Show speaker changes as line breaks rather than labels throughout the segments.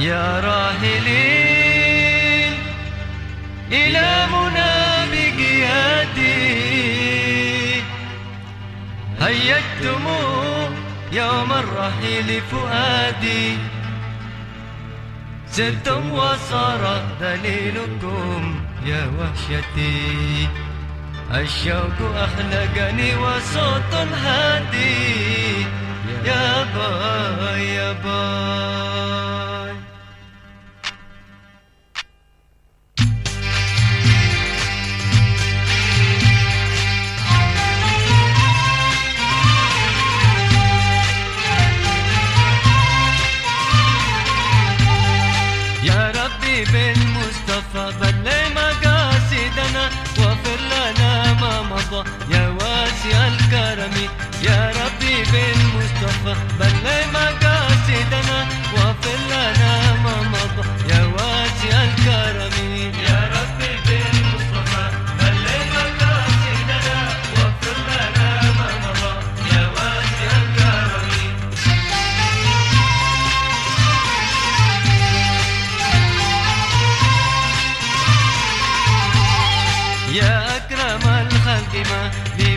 يا راهلين إلى منى بقيادي هيجتم يوم الرحيل فؤادي. سرتم وصار دليلكم يا وحشتي. الشوق أخلقني وصوت هادي. يا باي يا باي بالمصطفى بلي مقاصدنا واغفر لنا ما مضى. يا واسع الكرم يا ربي بالمصطفى بلي Yeah.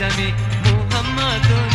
Shami मोहम्मद